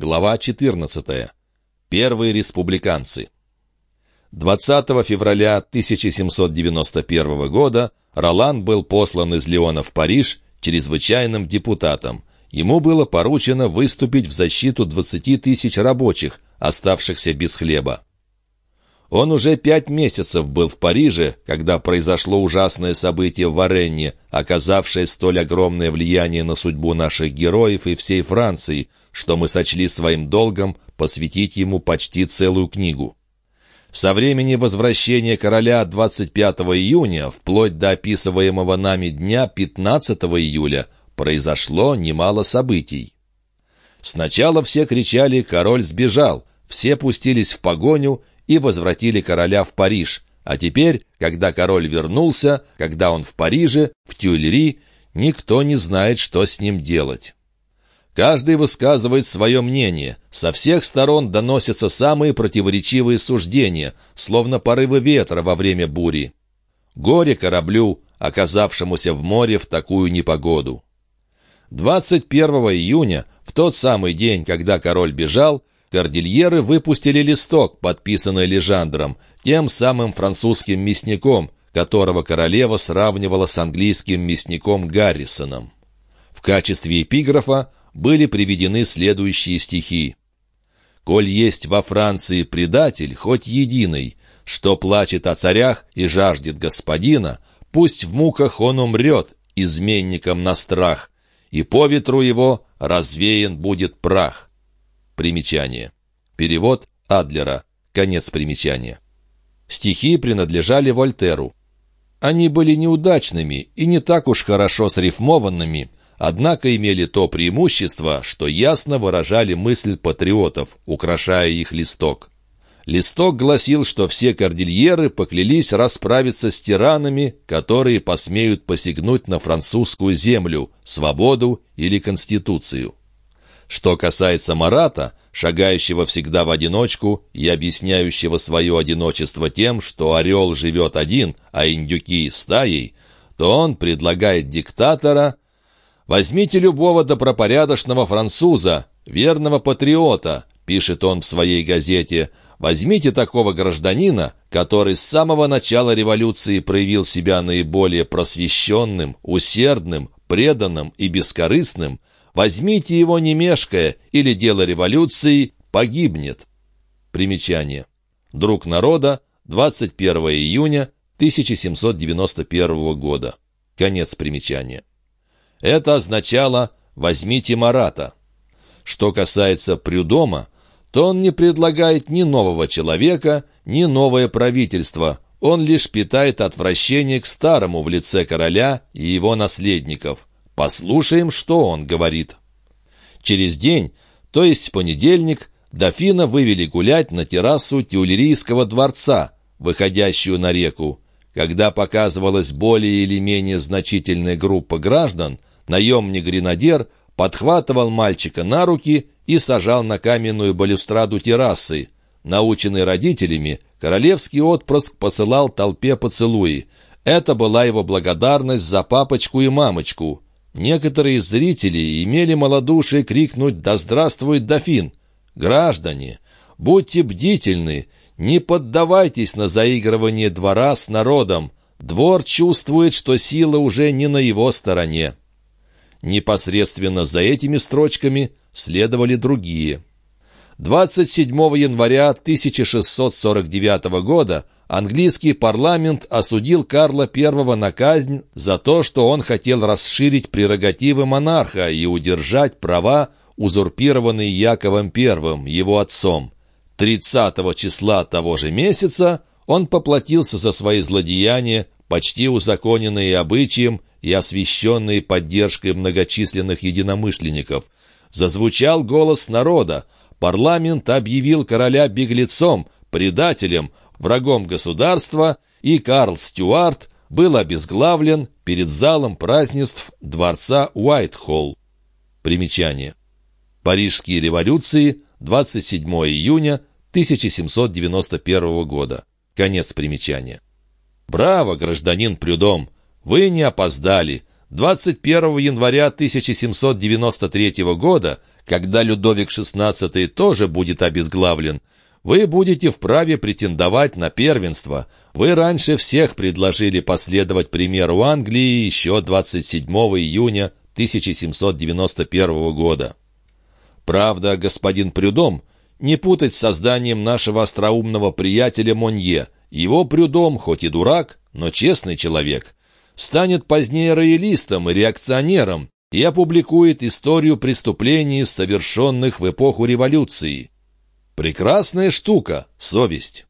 Глава 14. Первые республиканцы. 20 февраля 1791 года Ролан был послан из Леона в Париж чрезвычайным депутатом. Ему было поручено выступить в защиту 20 тысяч рабочих, оставшихся без хлеба. Он уже пять месяцев был в Париже, когда произошло ужасное событие в Варенне, оказавшее столь огромное влияние на судьбу наших героев и всей Франции, что мы сочли своим долгом посвятить ему почти целую книгу. Со времени возвращения короля 25 июня, вплоть до описываемого нами дня 15 июля, произошло немало событий. Сначала все кричали «Король сбежал!», все пустились в погоню и возвратили короля в Париж. А теперь, когда король вернулся, когда он в Париже, в Тюильри, никто не знает, что с ним делать. Каждый высказывает свое мнение. Со всех сторон доносятся самые противоречивые суждения, словно порывы ветра во время бури. Горе кораблю, оказавшемуся в море в такую непогоду. 21 июня, в тот самый день, когда король бежал, Кордильеры выпустили листок, подписанный Лежандром, тем самым французским мясником, которого королева сравнивала с английским мясником Гаррисоном. В качестве эпиграфа были приведены следующие стихи. «Коль есть во Франции предатель, хоть единый, что плачет о царях и жаждет господина, пусть в муках он умрет, изменником на страх, и по ветру его развеян будет прах». Примечание. Перевод Адлера. Конец примечания. Стихи принадлежали Вольтеру. Они были неудачными и не так уж хорошо срифмованными, однако имели то преимущество, что ясно выражали мысль патриотов, украшая их листок. Листок гласил, что все кордильеры поклялись расправиться с тиранами, которые посмеют посягнуть на французскую землю, свободу или конституцию. Что касается Марата, шагающего всегда в одиночку и объясняющего свое одиночество тем, что орел живет один, а индюки — стаей, то он предлагает диктатора «Возьмите любого добропорядочного француза, верного патриота», пишет он в своей газете, «возьмите такого гражданина, который с самого начала революции проявил себя наиболее просвещенным, усердным, преданным и бескорыстным, Возьмите его не мешкая, или дело революции погибнет. Примечание. Друг народа, 21 июня 1791 года. Конец примечания. Это означало «возьмите Марата». Что касается Прюдома, то он не предлагает ни нового человека, ни новое правительство. Он лишь питает отвращение к старому в лице короля и его наследников. Послушаем, что он говорит. Через день, то есть в понедельник, дофина вывели гулять на террасу Тюлерийского дворца, выходящую на реку. Когда показывалась более или менее значительная группа граждан, наемник-гренадер подхватывал мальчика на руки и сажал на каменную балюстраду террасы. Наученный родителями, королевский отпрыск посылал толпе поцелуи. Это была его благодарность за папочку и мамочку. Некоторые зрители имели малодушие крикнуть «Да здравствует дофин!» «Граждане, будьте бдительны, не поддавайтесь на заигрывание двора с народом. Двор чувствует, что сила уже не на его стороне». Непосредственно за этими строчками следовали другие – 27 января 1649 года английский парламент осудил Карла I на казнь за то, что он хотел расширить прерогативы монарха и удержать права, узурпированные Яковом I, его отцом. 30 числа того же месяца он поплатился за свои злодеяния, почти узаконенные обычаем и освященные поддержкой многочисленных единомышленников. Зазвучал голос народа, парламент объявил короля беглецом, предателем, врагом государства, и Карл Стюарт был обезглавлен перед залом празднеств дворца Уайтхолл. Примечание. Парижские революции, 27 июня 1791 года. Конец примечания. «Браво, гражданин Прюдом! Вы не опоздали. 21 января 1793 года, когда Людовик XVI тоже будет обезглавлен, вы будете вправе претендовать на первенство. Вы раньше всех предложили последовать примеру Англии еще 27 июня 1791 года. Правда, господин Прюдом, не путать с созданием нашего остроумного приятеля Монье. Его Прюдом, хоть и дурак, но честный человек, станет позднее роялистом и реакционером и опубликует историю преступлений, совершенных в эпоху революции. Прекрасная штука — совесть.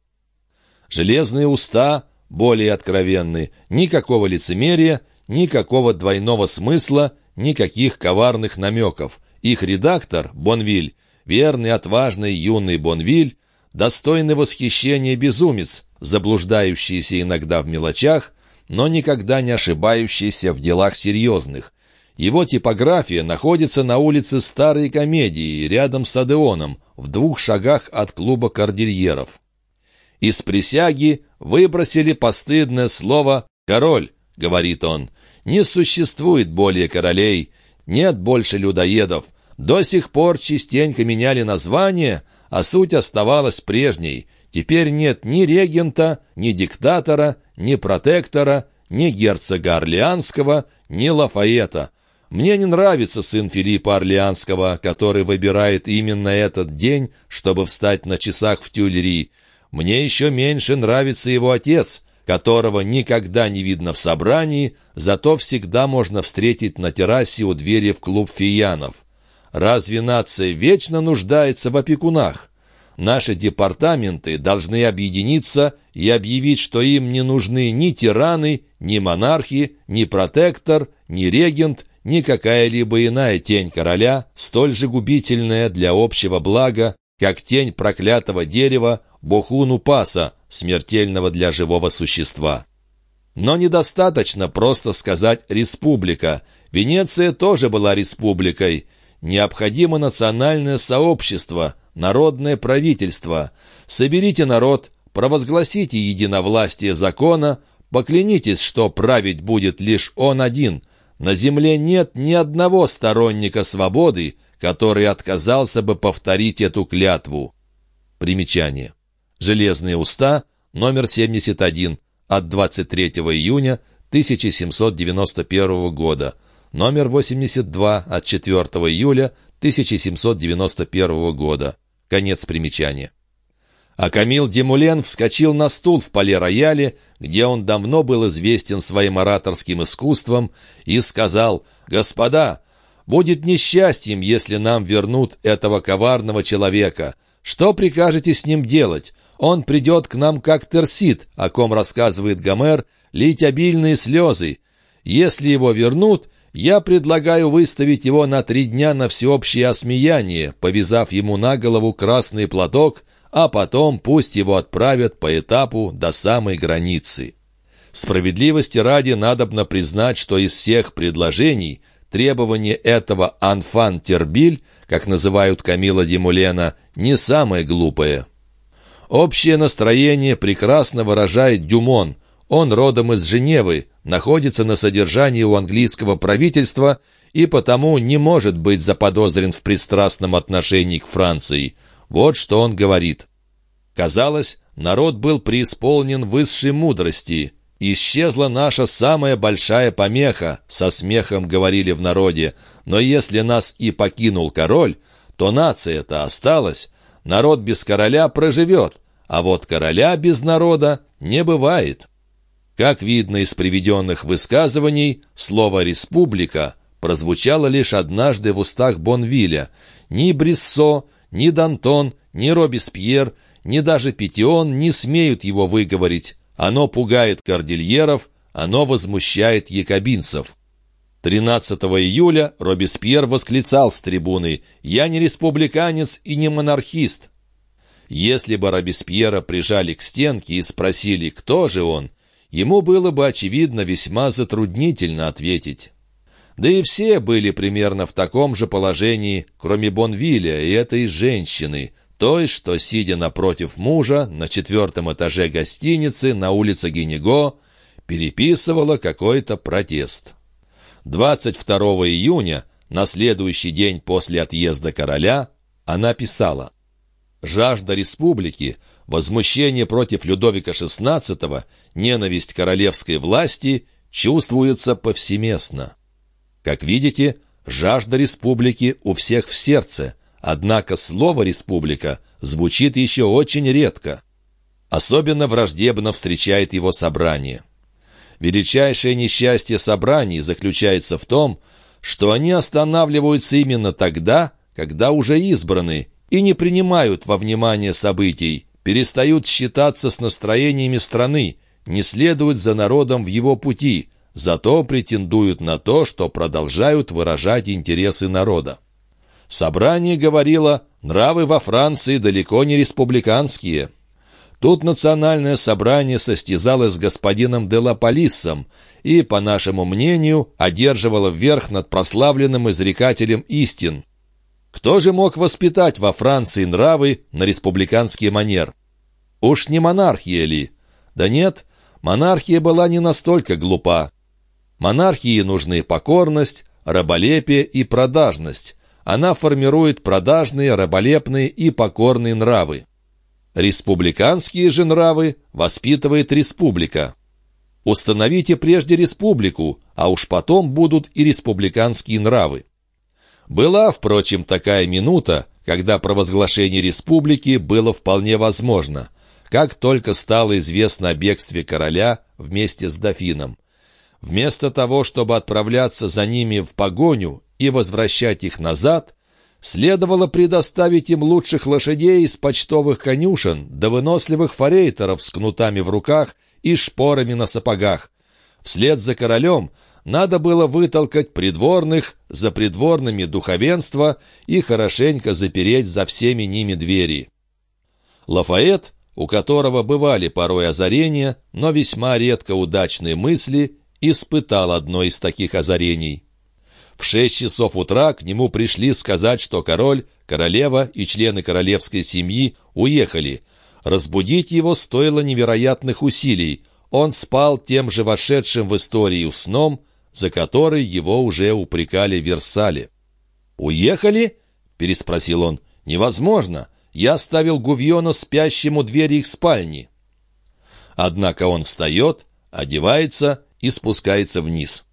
Железные уста более откровенны, никакого лицемерия, никакого двойного смысла, никаких коварных намеков. Их редактор, Бонвиль, верный, отважный, юный Бонвиль, достойный восхищения безумец, заблуждающийся иногда в мелочах, но никогда не ошибающийся в делах серьезных, его типография находится на улице Старой Комедии, рядом с Адеоном, в двух шагах от клуба кордильеров. Из присяги выбросили постыдное слово «король», — говорит он. «Не существует более королей, нет больше людоедов. До сих пор частенько меняли название, а суть оставалась прежней. Теперь нет ни регента, ни диктатора, ни протектора, ни герцога Орлеанского, ни Лафаэта. Мне не нравится сын Филиппа Орлеанского, который выбирает именно этот день, чтобы встать на часах в Тюльри. Мне еще меньше нравится его отец, которого никогда не видно в собрании, зато всегда можно встретить на террасе у двери в клуб фиянов. Разве нация вечно нуждается в опекунах? Наши департаменты должны объединиться и объявить, что им не нужны ни тираны, ни монархи, ни протектор, ни регент, ни какая-либо иная тень короля, столь же губительная для общего блага, как тень проклятого дерева Бохуну Паса, смертельного для живого существа. Но недостаточно просто сказать «республика». Венеция тоже была республикой. Необходимо национальное сообщество, народное правительство. Соберите народ, провозгласите единовластие закона, поклянитесь, что править будет лишь он один – на земле нет ни одного сторонника свободы, который отказался бы повторить эту клятву. Примечание. Железные уста, номер 71, от 23 июня 1791 года, номер 82 от 4 июля 1791 года. Конец примечания а Камил Демулен вскочил на стул в поле-рояле, где он давно был известен своим ораторским искусством, и сказал «Господа, будет несчастьем, если нам вернут этого коварного человека. Что прикажете с ним делать? Он придет к нам как терсит, о ком рассказывает Гомер, лить обильные слезы. Если его вернут, я предлагаю выставить его на три дня на всеобщее осмеяние, повязав ему на голову красный платок, а потом пусть его отправят по этапу до самой границы. Справедливости ради надобно признать, что из всех предложений требование этого «анфан тербиль», как называют Камила Демулена, не самое глупое. Общее настроение прекрасно выражает Дюмон. Он родом из Женевы, находится на содержании у английского правительства и потому не может быть заподозрен в пристрастном отношении к Франции – вот что он говорит. Казалось, народ был преисполнен высшей мудрости. «Исчезла наша самая большая помеха», — со смехом говорили в народе. «Но если нас и покинул король, то нация-то осталась. Народ без короля проживет, а вот короля без народа не бывает». Как видно из приведенных высказываний, слово «республика» прозвучало лишь однажды в устах Бонвиля. Ни Бриссо, ни Дантон, ни Робеспьер, ни даже Петион не смеют его выговорить. Оно пугает кордильеров, оно возмущает якобинцев. 13 июля Робеспьер восклицал с трибуны «Я не республиканец и не монархист». Если бы Робеспьера прижали к стенке и спросили, кто же он, ему было бы, очевидно, весьма затруднительно ответить. Да и все были примерно в таком же положении, кроме Бонвиля и этой женщины, той, что, сидя напротив мужа на четвертом этаже гостиницы на улице Генего, переписывала какой-то протест. 22 июня, на следующий день после отъезда короля, она писала «Жажда республики, возмущение против Людовика XVI, ненависть королевской власти чувствуется повсеместно. Как видите, жажда республики у всех в сердце, однако слово «республика» звучит еще очень редко. Особенно враждебно встречает его собрание. Величайшее несчастье собраний заключается в том, что они останавливаются именно тогда, когда уже избраны, и не принимают во внимание событий, перестают считаться с настроениями страны, не следуют за народом в его пути, зато претендуют на то, что продолжают выражать интересы народа. Собрание говорило, нравы во Франции далеко не республиканские – Тут национальное собрание состязалось с господином Делаполисом и, по нашему мнению, одерживало верх над прославленным изрекателем истин. Кто же мог воспитать во Франции нравы на республиканский манер? Уж не монархия ли? Да нет, монархия была не настолько глупа. Монархии нужны покорность, раболепие и продажность. Она формирует продажные, раболепные и покорные нравы. Республиканские же нравы воспитывает республика. Установите прежде республику, а уж потом будут и республиканские нравы. Была, впрочем, такая минута, когда провозглашение республики было вполне возможно, как только стало известно о бегстве короля вместе с дофином. Вместо того, чтобы отправляться за ними в погоню и возвращать их назад, Следовало предоставить им лучших лошадей из почтовых конюшен, да выносливых форейтеров с кнутами в руках и шпорами на сапогах. Вслед за королем надо было вытолкать придворных, за придворными духовенство и хорошенько запереть за всеми ними двери. Лафает, у которого бывали порой озарения, но весьма редко удачные мысли, испытал одно из таких озарений. В шесть часов утра к нему пришли сказать, что король, королева и члены королевской семьи уехали. Разбудить его стоило невероятных усилий. Он спал тем же вошедшим в историю сном, за который его уже упрекали в Версале. «Уехали?» — переспросил он. «Невозможно. Я оставил Гувьона спящим у двери их спальни». Однако он встает, одевается и спускается вниз.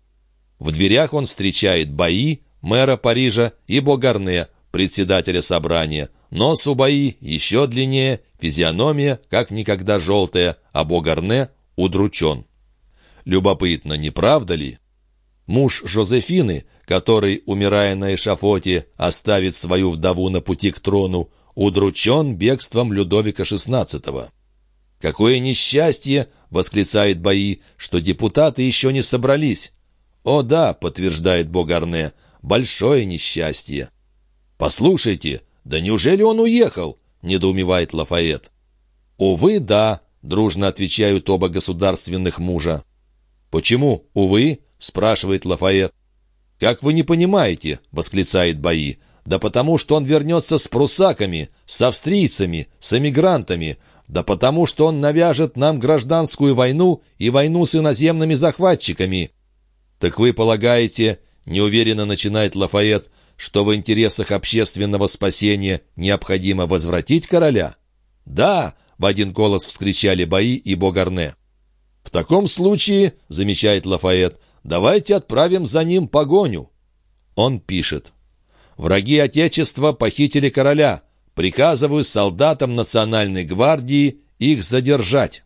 В дверях он встречает Баи, мэра Парижа, и Богарне, председателя собрания. Нос у Баи еще длиннее, физиономия как никогда желтая, а Богарне удручен. Любопытно, не правда ли? Муж Жозефины, который, умирая на эшафоте, оставит свою вдову на пути к трону, удручен бегством Людовика XVI. «Какое несчастье!» — восклицает Баи, — что депутаты еще не собрались. «О да», — подтверждает Богарне, — «большое несчастье». «Послушайте, да неужели он уехал?» — недоумевает Лафайет. «Увы, да», — дружно отвечают оба государственных мужа. «Почему, увы?» — спрашивает Лафайет. «Как вы не понимаете?» — восклицает Баи. «Да потому что он вернется с прусаками, с австрийцами, с эмигрантами, да потому что он навяжет нам гражданскую войну и войну с иноземными захватчиками. «Так вы полагаете, — неуверенно начинает Лафайет, — что в интересах общественного спасения необходимо возвратить короля?» «Да!» — в один голос вскричали Бои и Богарне. «В таком случае, — замечает Лафайет, — давайте отправим за ним погоню». Он пишет. «Враги Отечества похитили короля. Приказываю солдатам Национальной гвардии их задержать».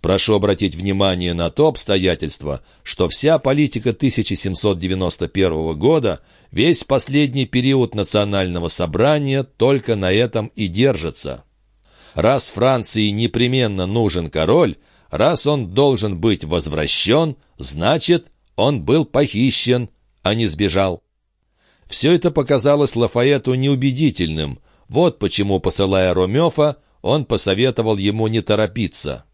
Прошу обратить внимание на то обстоятельство, что вся политика 1791 года, весь последний период национального собрания только на этом и держится. Раз Франции непременно нужен король, раз он должен быть возвращен, значит, он был похищен, а не сбежал. Все это показалось Лафаэту неубедительным. Вот почему, посылая Ромёфа, он посоветовал ему не торопиться.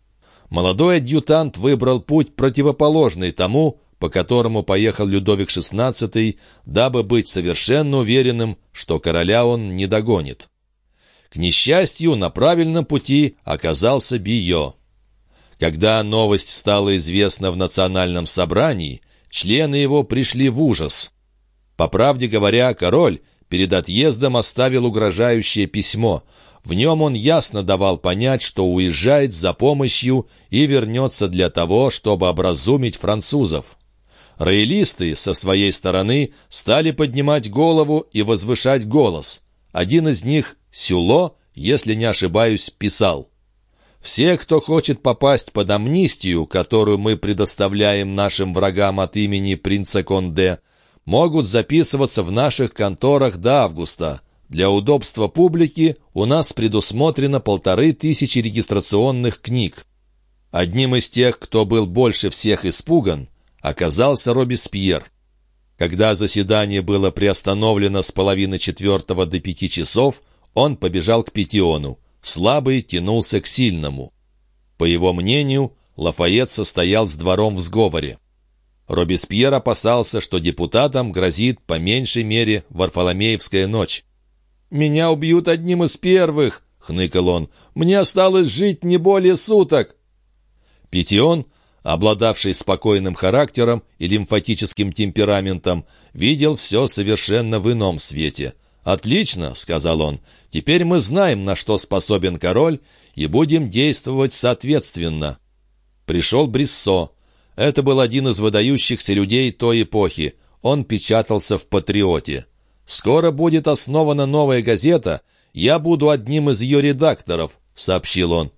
Молодой адъютант выбрал путь противоположный тому, по которому поехал Людовик XVI, дабы быть совершенно уверенным, что короля он не догонит. К несчастью, на правильном пути оказался Био. Когда новость стала известна в национальном собрании, члены его пришли в ужас. По правде говоря, король перед отъездом оставил угрожающее письмо. В нем он ясно давал понять, что уезжает за помощью и вернется для того, чтобы образумить французов. Роялисты со своей стороны стали поднимать голову и возвышать голос. Один из них, Сюло, если не ошибаюсь, писал. «Все, кто хочет попасть под амнистию, которую мы предоставляем нашим врагам от имени принца Конде, могут записываться в наших конторах до августа. Для удобства публики у нас предусмотрено полторы тысячи регистрационных книг. Одним из тех, кто был больше всех испуган, оказался Робеспьер. Когда заседание было приостановлено с половины четвертого до пяти часов, он побежал к Петиону. Слабый тянулся к сильному. По его мнению, Лафайет состоял с двором в сговоре. Робеспьер опасался, что депутатам грозит по меньшей мере Варфоломеевская ночь. «Меня убьют одним из первых!» — хныкал он. «Мне осталось жить не более суток!» Петион обладавший спокойным характером и лимфатическим темпераментом, видел все совершенно в ином свете. «Отлично», — сказал он, — «теперь мы знаем, на что способен король, и будем действовать соответственно». Пришел Бриссо. Это был один из выдающихся людей той эпохи. Он печатался в «Патриоте». «Скоро будет основана новая газета. Я буду одним из ее редакторов», — сообщил он.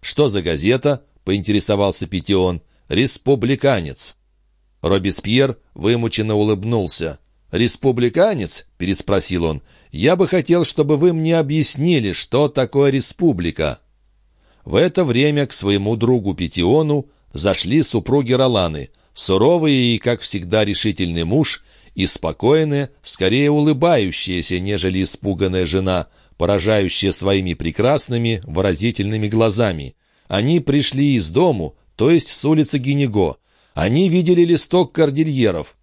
«Что за газета?» — поинтересовался Петион республиканец». Робеспьер вымученно улыбнулся. «Республиканец?» — переспросил он. «Я бы хотел, чтобы вы мне объяснили, что такое республика». В это время к своему другу Петиону зашли супруги Роланы, суровые и, как всегда, решительный муж, и спокойная, скорее улыбающаяся, нежели испуганная жена, поражающая своими прекрасными, выразительными глазами. Они пришли из дому, то есть с улицы Гинего. Они видели листок кордильеров.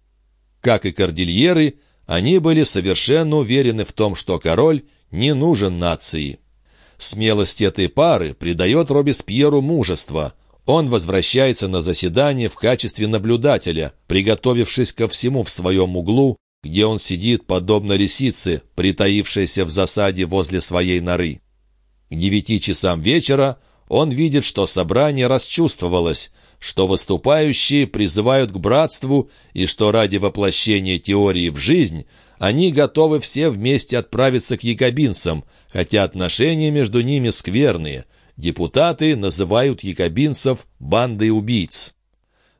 Как и кордильеры, они были совершенно уверены в том, что король не нужен нации. Смелость этой пары придает Робеспьеру мужество. Он возвращается на заседание в качестве наблюдателя, приготовившись ко всему в своем углу, где он сидит, подобно лисице, притаившейся в засаде возле своей норы. К девяти часам вечера он видит, что собрание расчувствовалось, что выступающие призывают к братству и что ради воплощения теории в жизнь они готовы все вместе отправиться к якобинцам, хотя отношения между ними скверные. Депутаты называют якобинцев бандой убийц.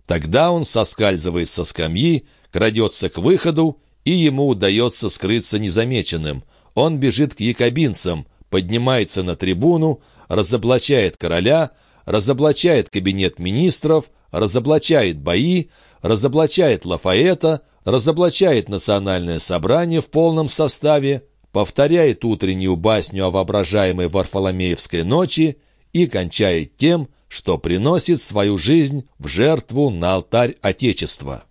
Тогда он соскальзывает со скамьи, крадется к выходу, и ему удается скрыться незамеченным. Он бежит к якобинцам, поднимается на трибуну, разоблачает короля, разоблачает кабинет министров, разоблачает бои, разоблачает Лафаэта, разоблачает национальное собрание в полном составе, повторяет утреннюю басню о воображаемой Варфоломеевской ночи и кончает тем, что приносит свою жизнь в жертву на алтарь Отечества.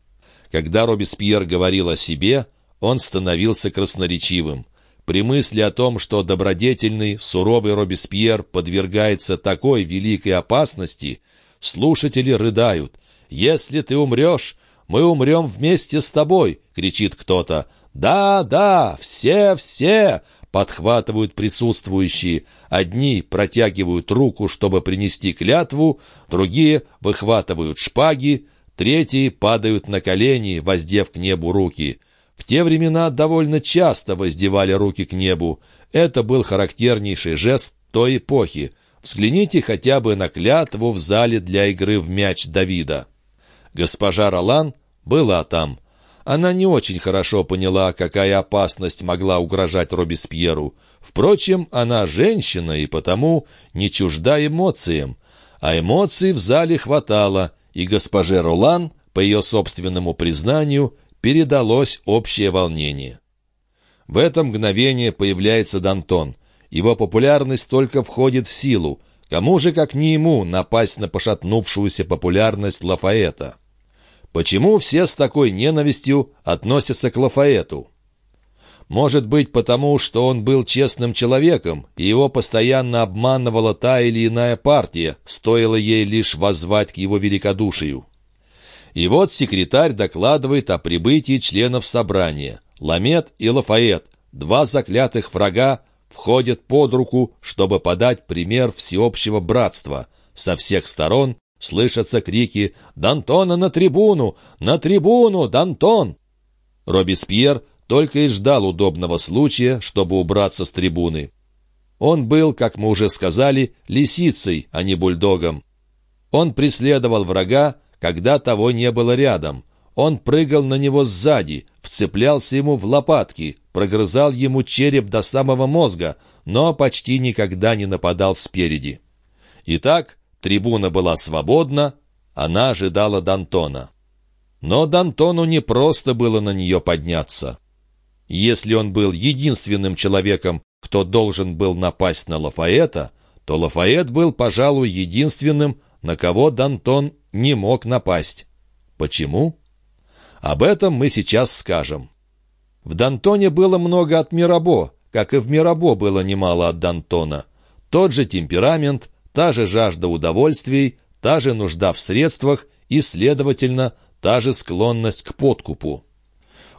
Когда Робеспьер говорил о себе, он становился красноречивым. При мысли о том, что добродетельный, суровый Робеспьер подвергается такой великой опасности, слушатели рыдают. «Если ты умрешь, мы умрем вместе с тобой!» — кричит кто-то. «Да, да, все, все!» — подхватывают присутствующие. Одни протягивают руку, чтобы принести клятву, другие выхватывают шпаги, третьи падают на колени, воздев к небу руки. Те времена довольно часто воздевали руки к небу. Это был характернейший жест той эпохи. Взгляните хотя бы на клятву в зале для игры в мяч Давида. Госпожа Ролан была там. Она не очень хорошо поняла, какая опасность могла угрожать Робеспьеру. Впрочем, она женщина и потому не чужда эмоциям. А эмоций в зале хватало, и госпоже Ролан, по ее собственному признанию, передалось общее волнение. В это мгновение появляется Дантон. Его популярность только входит в силу. Кому же, как не ему, напасть на пошатнувшуюся популярность Лафаэта? Почему все с такой ненавистью относятся к Лафаэту? Может быть, потому что он был честным человеком, и его постоянно обманывала та или иная партия, стоило ей лишь воззвать к его великодушию. И вот секретарь докладывает о прибытии членов собрания. Ламет и Лафает, два заклятых врага, входят под руку, чтобы подать пример всеобщего братства. Со всех сторон слышатся крики «Д'Антона на трибуну! На трибуну, Д'Антон!» Робеспьер только и ждал удобного случая, чтобы убраться с трибуны. Он был, как мы уже сказали, лисицей, а не бульдогом. Он преследовал врага, когда того не было рядом. Он прыгал на него сзади, вцеплялся ему в лопатки, прогрызал ему череп до самого мозга, но почти никогда не нападал спереди. Итак, трибуна была свободна, она ожидала Д'Антона. Но Д'Антону не просто было на нее подняться. Если он был единственным человеком, кто должен был напасть на Лафаэта, то Лафаэт был, пожалуй, единственным, на кого Д'Антон не мог напасть. Почему? Об этом мы сейчас скажем. В Д'Антоне было много от Мирабо, как и в Мирабо было немало от Д'Антона. Тот же темперамент, та же жажда удовольствий, та же нужда в средствах и, следовательно, та же склонность к подкупу.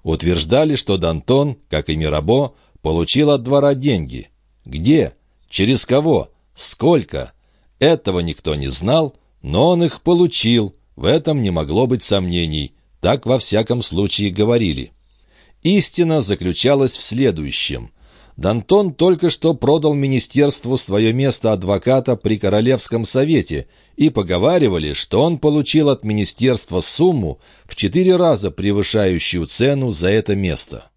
Утверждали, что Д'Антон, как и Мирабо, получил от двора деньги. Где? Через кого? Сколько? Этого никто не знал, но он их получил, в этом не могло быть сомнений. Так во всяком случае говорили. Истина заключалась в следующем. Дантон только что продал министерству свое место адвоката при Королевском совете, и поговаривали, что он получил от министерства сумму в четыре раза превышающую цену за это место.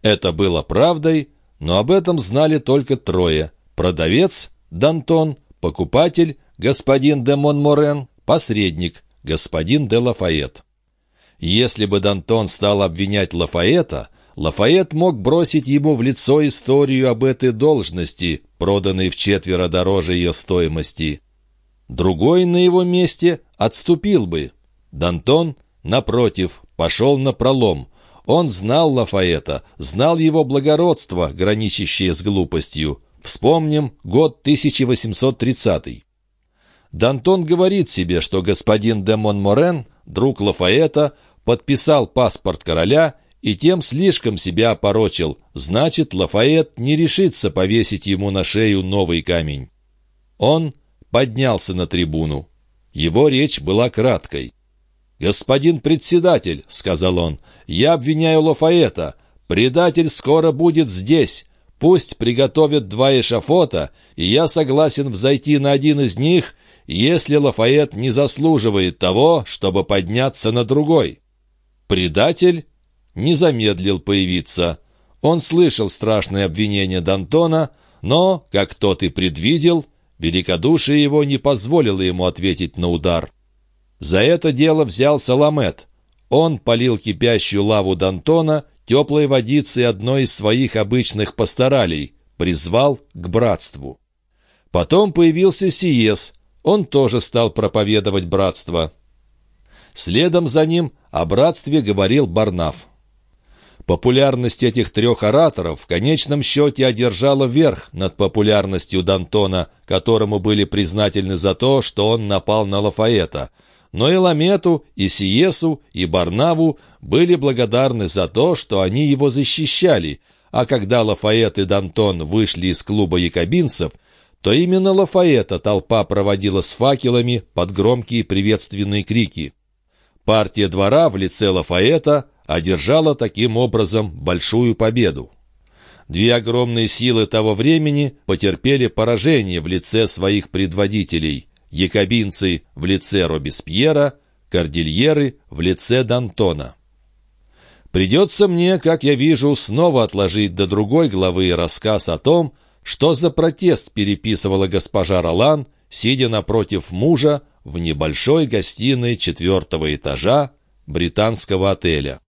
Это было правдой, но об этом знали только трое. Продавец, Дантон, покупатель, господин де Монморен, посредник, господин де Лафайет. Если бы Дантон стал обвинять Лафаэта, Лафайет мог бросить ему в лицо историю об этой должности, проданной в четверо дороже ее стоимости. Другой на его месте отступил бы. Дантон, напротив, пошел на пролом. Он знал Лафаэта, знал его благородство, граничащее с глупостью. Вспомним год 1830. Дантон говорит себе, что господин де Монморен, друг Лафаэта, подписал паспорт короля и тем слишком себя опорочил. Значит, Лафает не решится повесить ему на шею новый камень. Он поднялся на трибуну. Его речь была краткой. «Господин председатель», — сказал он, — «я обвиняю Лафаэта. Предатель скоро будет здесь. Пусть приготовят два эшафота, и я согласен взойти на один из них, если Лафает не заслуживает того, чтобы подняться на другой». Предатель не замедлил появиться. Он слышал страшные обвинения Д'Антона, но, как тот и предвидел, великодушие его не позволило ему ответить на удар. За это дело взялся Ламет. Он полил кипящую лаву Д'Антона теплой водицей одной из своих обычных пасторалей, призвал к братству. Потом появился Сиес, он тоже стал проповедовать братство. Следом за ним о братстве говорил Барнаф. Популярность этих трех ораторов в конечном счете одержала верх над популярностью Д'Антона, которому были признательны за то, что он напал на Лафаэта. Но и Ламету, и Сиесу, и Барнаву были благодарны за то, что они его защищали, а когда Лафаэт и Д'Антон вышли из клуба якобинцев, то именно Лафаэта толпа проводила с факелами под громкие приветственные крики. Партия двора в лице Лафаэта одержала таким образом большую победу. Две огромные силы того времени потерпели поражение в лице своих предводителей – якобинцы в лице Робеспьера, кордильеры в лице Д'Антона. Придется мне, как я вижу, снова отложить до другой главы рассказ о том, что за протест переписывала госпожа Ролан, сидя напротив мужа в небольшой гостиной четвертого этажа британского отеля.